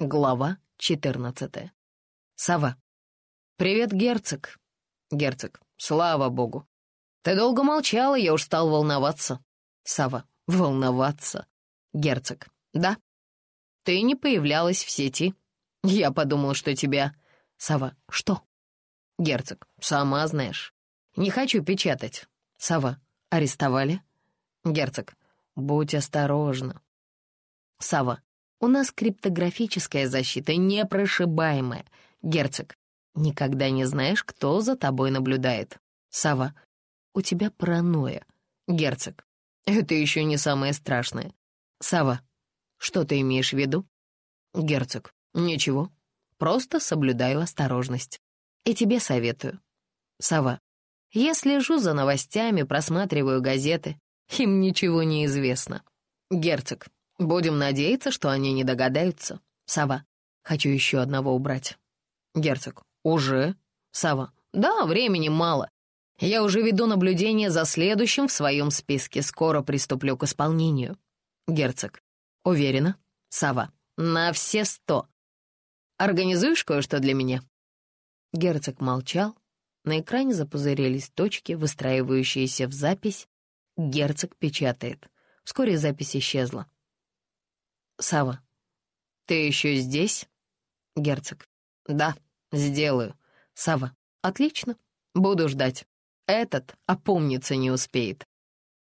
Глава 14. Сова. «Привет, герцог». Герцог. «Слава богу». «Ты долго молчала, я уж стал волноваться». Сова. «Волноваться». Герцог. «Да». «Ты не появлялась в сети. Я подумал, что тебя...» Сова. «Что?» Герцог. «Сама знаешь. Не хочу печатать». Сова. «Арестовали?» Герцог. «Будь осторожна». Сава. У нас криптографическая защита непрошибаемая. Герцог, никогда не знаешь, кто за тобой наблюдает. Сава, у тебя паранойя. Герцог, это еще не самое страшное. Сава, что ты имеешь в виду? Герцог, ничего. Просто соблюдаю осторожность. И тебе советую. Сова, я слежу за новостями, просматриваю газеты. Им ничего не известно. Герцог, Будем надеяться, что они не догадаются. Сава, хочу еще одного убрать. Герцог, уже? Сава, да, времени мало. Я уже веду наблюдение за следующим в своем списке. Скоро приступлю к исполнению. Герцог, уверена? Сава, на все сто. Организуешь кое-что для меня? Герцог молчал. На экране запузырились точки, выстраивающиеся в запись. Герцог печатает. Вскоре запись исчезла. Сава, ты еще здесь? Герцог. Да, сделаю. Сава. Отлично. Буду ждать. Этот опомниться не успеет.